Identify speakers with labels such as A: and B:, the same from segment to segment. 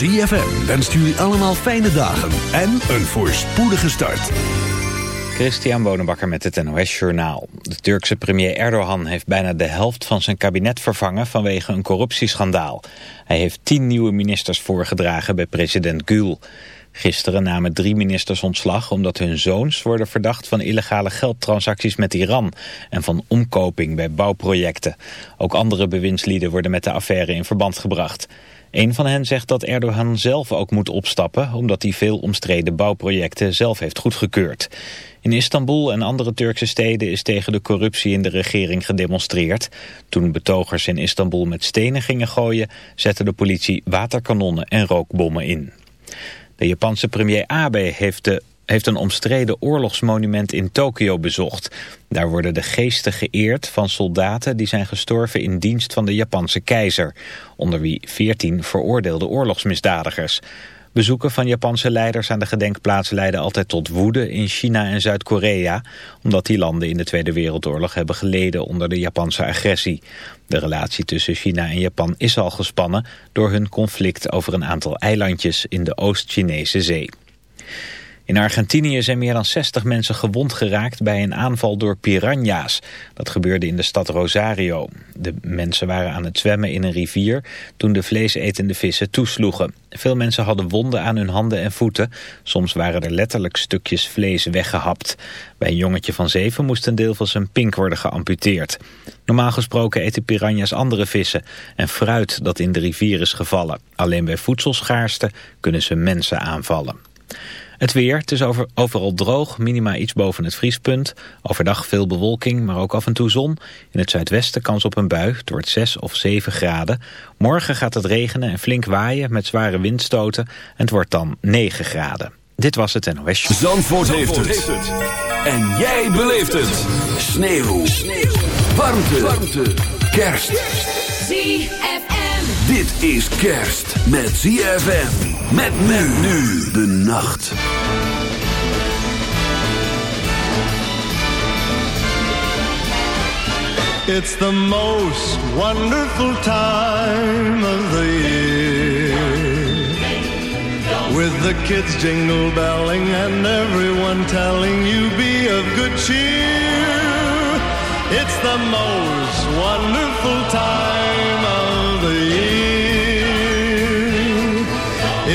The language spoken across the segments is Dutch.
A: ZFM wenst jullie allemaal fijne dagen en een voorspoedige start.
B: Christian Bonenbakker met het NOS Journaal. De Turkse premier Erdogan heeft bijna de helft van zijn kabinet vervangen vanwege een corruptieschandaal. Hij heeft tien nieuwe ministers voorgedragen bij president Gül. Gisteren namen drie ministers ontslag omdat hun zoons worden verdacht van illegale geldtransacties met Iran en van omkoping bij bouwprojecten. Ook andere bewindslieden worden met de affaire in verband gebracht. Een van hen zegt dat Erdogan zelf ook moet opstappen... omdat hij veel omstreden bouwprojecten zelf heeft goedgekeurd. In Istanbul en andere Turkse steden is tegen de corruptie in de regering gedemonstreerd. Toen betogers in Istanbul met stenen gingen gooien... zette de politie waterkanonnen en rookbommen in. De Japanse premier Abe heeft de heeft een omstreden oorlogsmonument in Tokio bezocht. Daar worden de geesten geëerd van soldaten die zijn gestorven in dienst van de Japanse keizer, onder wie 14 veroordeelde oorlogsmisdadigers. Bezoeken van Japanse leiders aan de gedenkplaats leiden altijd tot woede in China en Zuid-Korea, omdat die landen in de Tweede Wereldoorlog hebben geleden onder de Japanse agressie. De relatie tussen China en Japan is al gespannen door hun conflict over een aantal eilandjes in de Oost-Chinese zee. In Argentinië zijn meer dan 60 mensen gewond geraakt bij een aanval door piranha's. Dat gebeurde in de stad Rosario. De mensen waren aan het zwemmen in een rivier toen de vleesetende vissen toesloegen. Veel mensen hadden wonden aan hun handen en voeten. Soms waren er letterlijk stukjes vlees weggehapt. Bij een jongetje van zeven moest een deel van zijn pink worden geamputeerd. Normaal gesproken eten piranha's andere vissen en fruit dat in de rivier is gevallen. Alleen bij voedselschaarste kunnen ze mensen aanvallen. Het weer, het is over, overal droog, minima iets boven het vriespunt. Overdag veel bewolking, maar ook af en toe zon. In het zuidwesten kans op een bui, het wordt 6 of 7 graden. Morgen gaat het regenen en flink waaien met zware windstoten. En het wordt dan 9 graden. Dit was het NOS.
A: Zandvoort, Zandvoort heeft, het. En jij beleeft het. Sneeuw. Sneeuw. Warmte. Warmte. Kerst.
C: ZFM.
A: Dit is kerst met ZFM. Met men nu de nacht.
D: It's the most wonderful time of the year. With the kids jingle belling and everyone telling you be of good cheer. It's the most wonderful time of the year.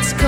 D: it's cold.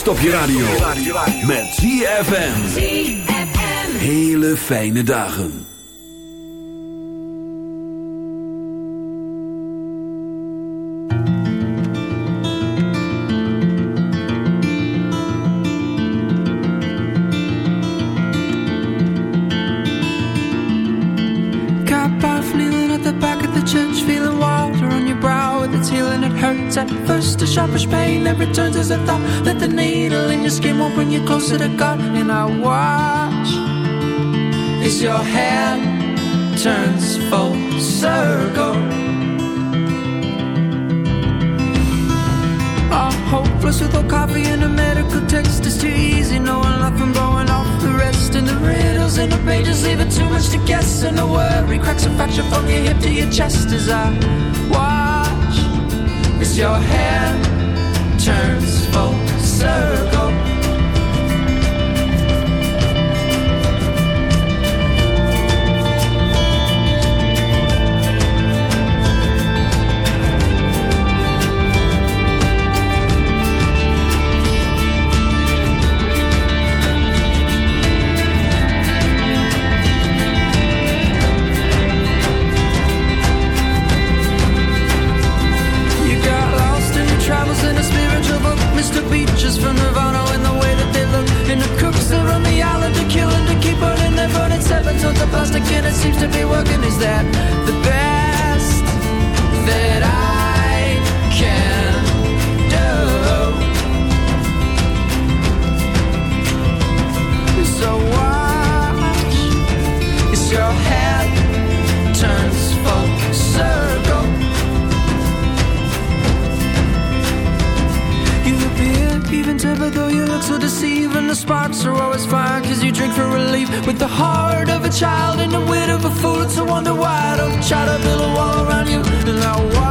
C: Stop je radio. Met VFM Hele fijne dagen.
A: Cup of feeling at the back of the change feeling water on your brow. And the feeling it hurts at first. A sharpish pain never turns as a thought. needle in your skin won't bring you closer to God. And I watch as your hand turns full circle. I'm hopeless with no coffee and a medical text. It's too easy knowing life from blowing off the rest. And the riddles and the pages leave it too much to guess. And the worry cracks a fracture from your hip to your chest as I watch as your hand turns full circle. wonder why. I Don't try to build a wall around you. And I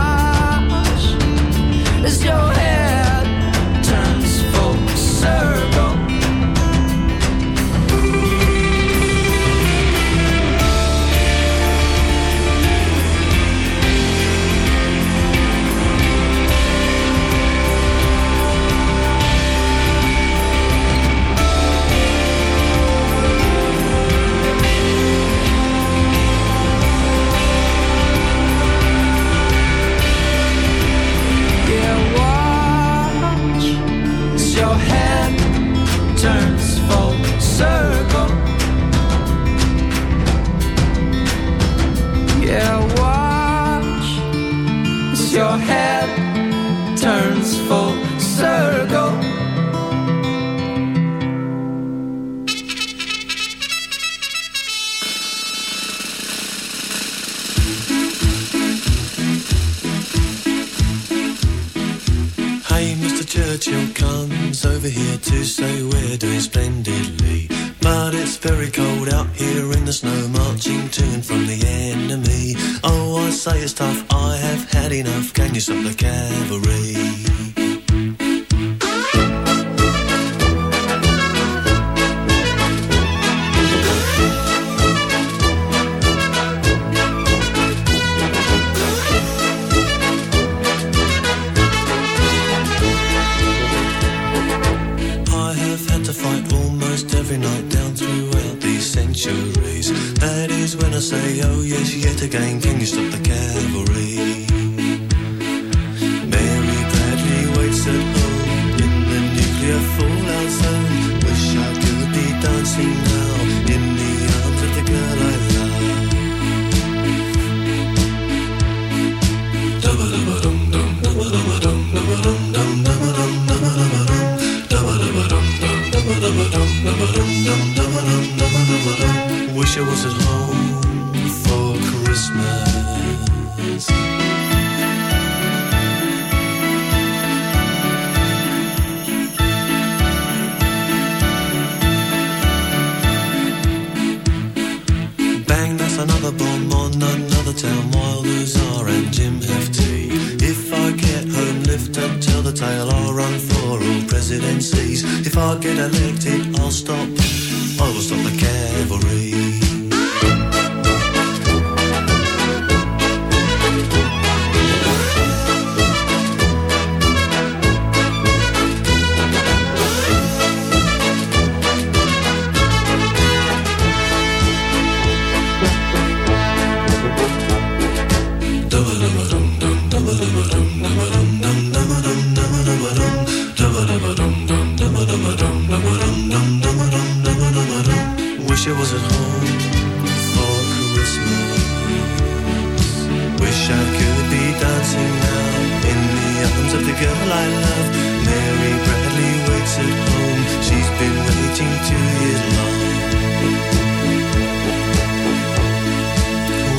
E: of the girl I love.
F: Mary Bradley waits at home. She's been waiting two years long.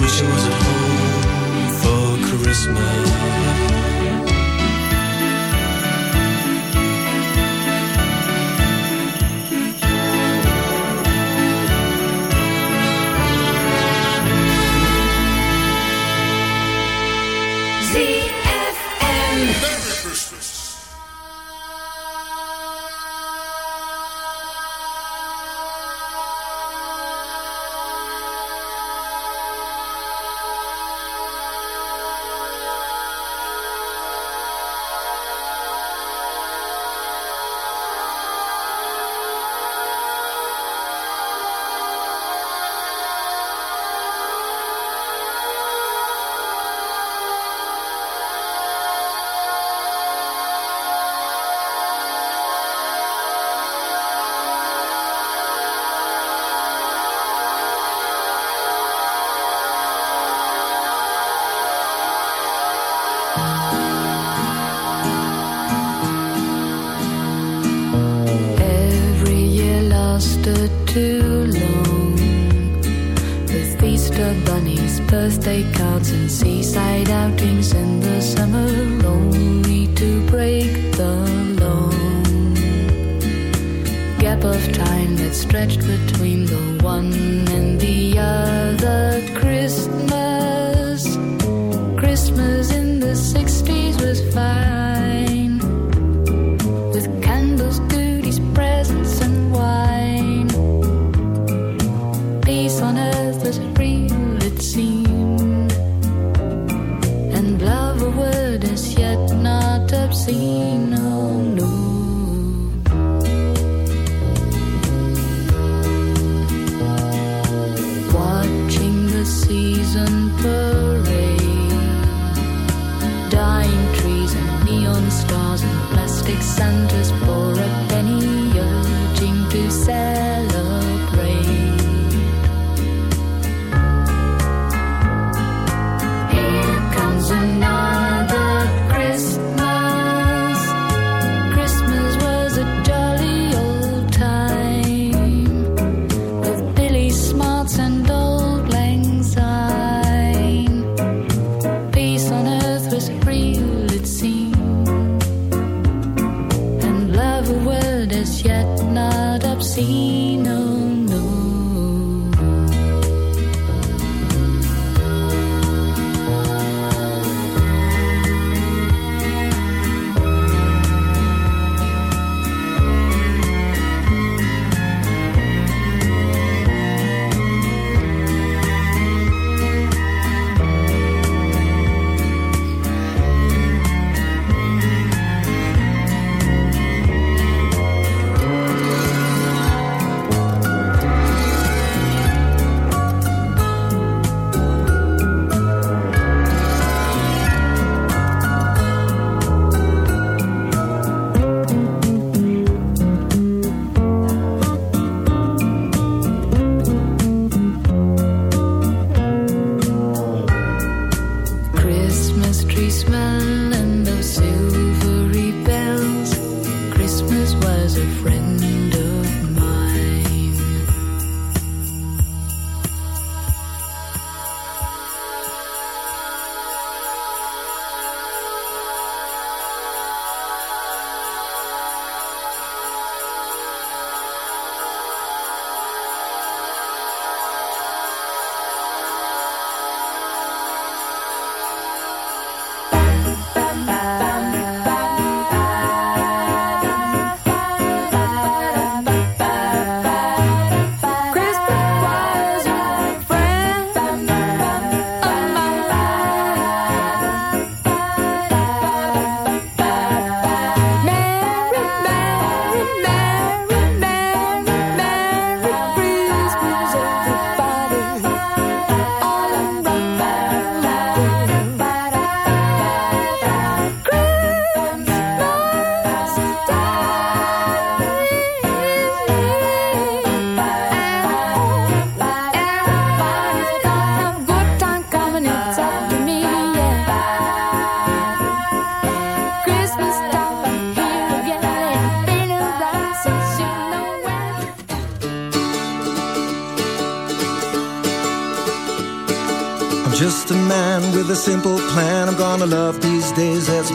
F: Wish I was at home for Christmas.
G: sun as but real it
H: seems.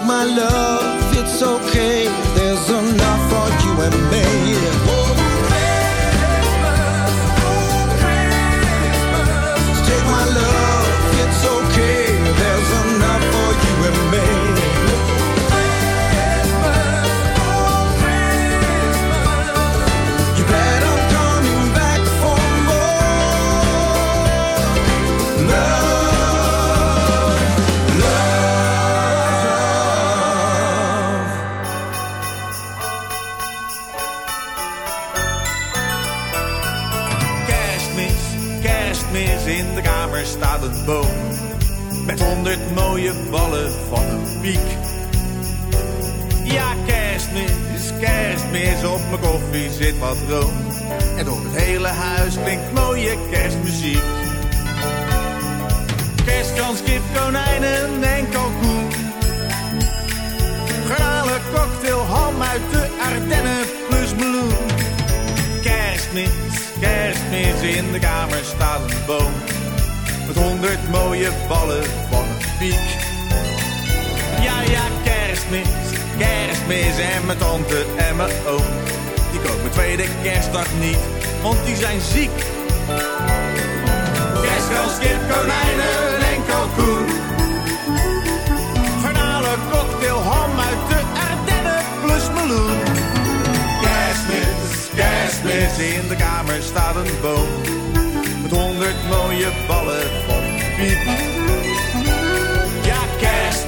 H: Take my love, it's okay. There's enough for you and me.
I: Honderd mooie ballen van een piek. Ja, kerstmis, kerstmis, op mijn koffie zit wat room. En door het hele huis klinkt mooie kerstmuziek. Kerstkans, kip, konijnen en kalkoen. Garnalen, cocktail, ham uit de Ardennen plus meloen. Kerstmis, kerstmis, in de kamer staat een boom. Met honderd mooie ballen piek. Ja, ja, kerstmis, kerstmis en mijn tante en mijn oom. Die komen tweede kerstdag niet, want die zijn ziek. Kerstkans, kip, konijnen en kalkoen. Garnalen, cocktail, ham uit de Ardennen plus meloen. Kerstmis, kerstmis, in de kamer staat een boom. Met honderd mooie ballen van piep.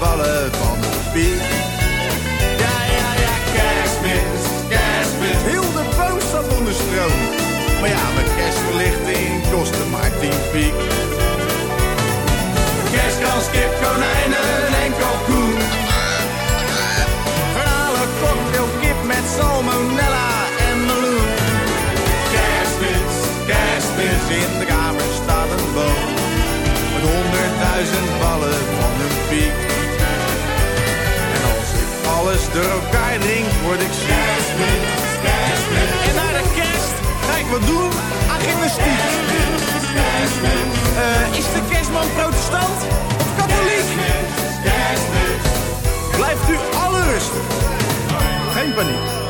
I: Ballen van de piek. Ja, ja, ja, kerstmis, kerstmis. Heel de boos zat onder stroom. Maar ja, met kerstverlichting kostte maar tien piek. Kerstkans, kip, konijnen en kalkoen. Verhalen, cocktail, kip met salmonella en meloen. Kerstmis, kerstmis, in de kamer staat een boom. Met honderdduizend alles door elkaar drink, word ik ziek. En naar de kerst ga ik wat doen aan gymnastiek. Eh, is de kerstman protestant of katholiek? Blijft u alle rustig. Geen paniek.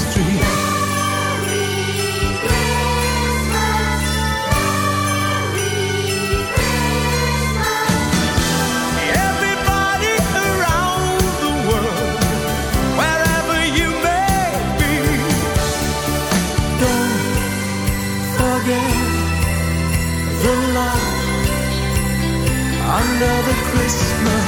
J: Christmas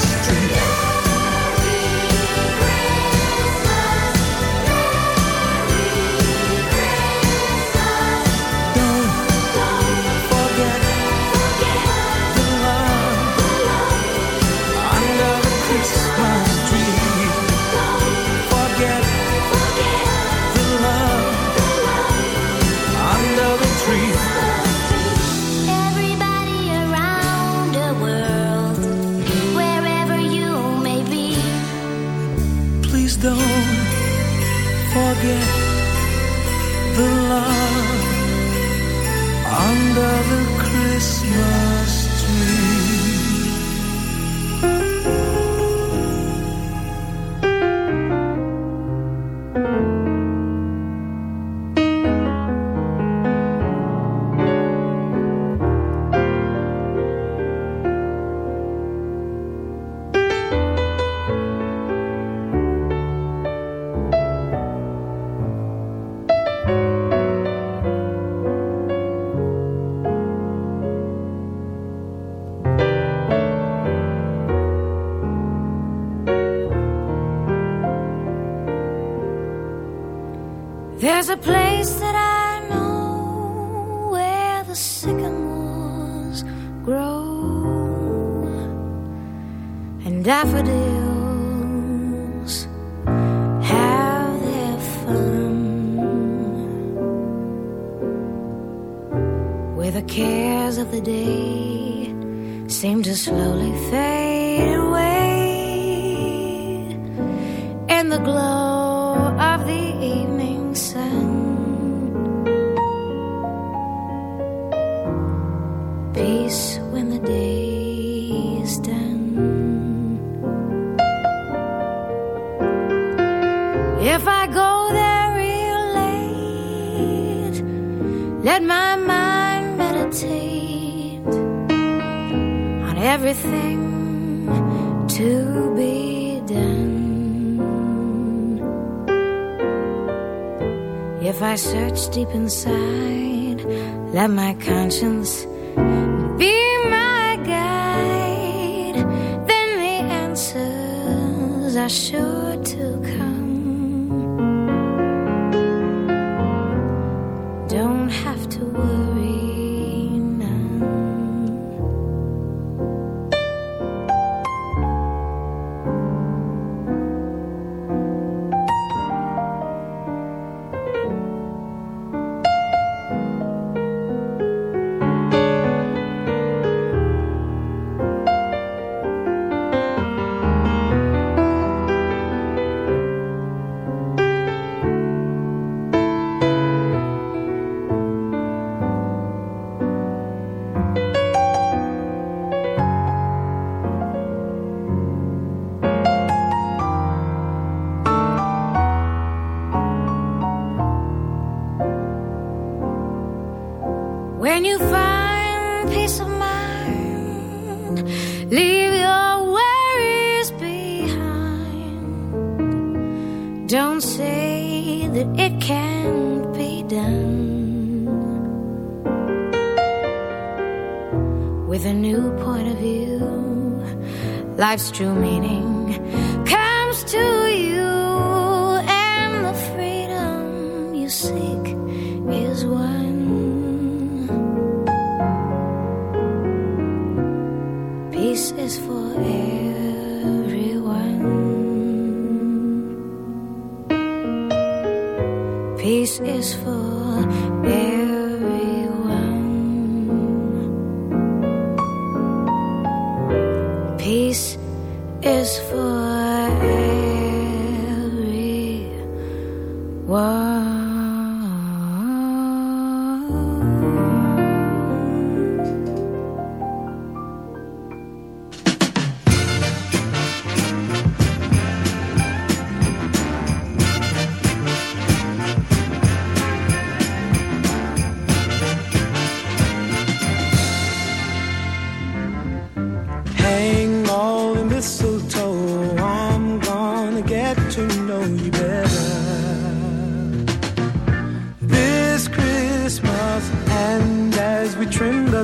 G: a plane. search deep inside. Let my conscience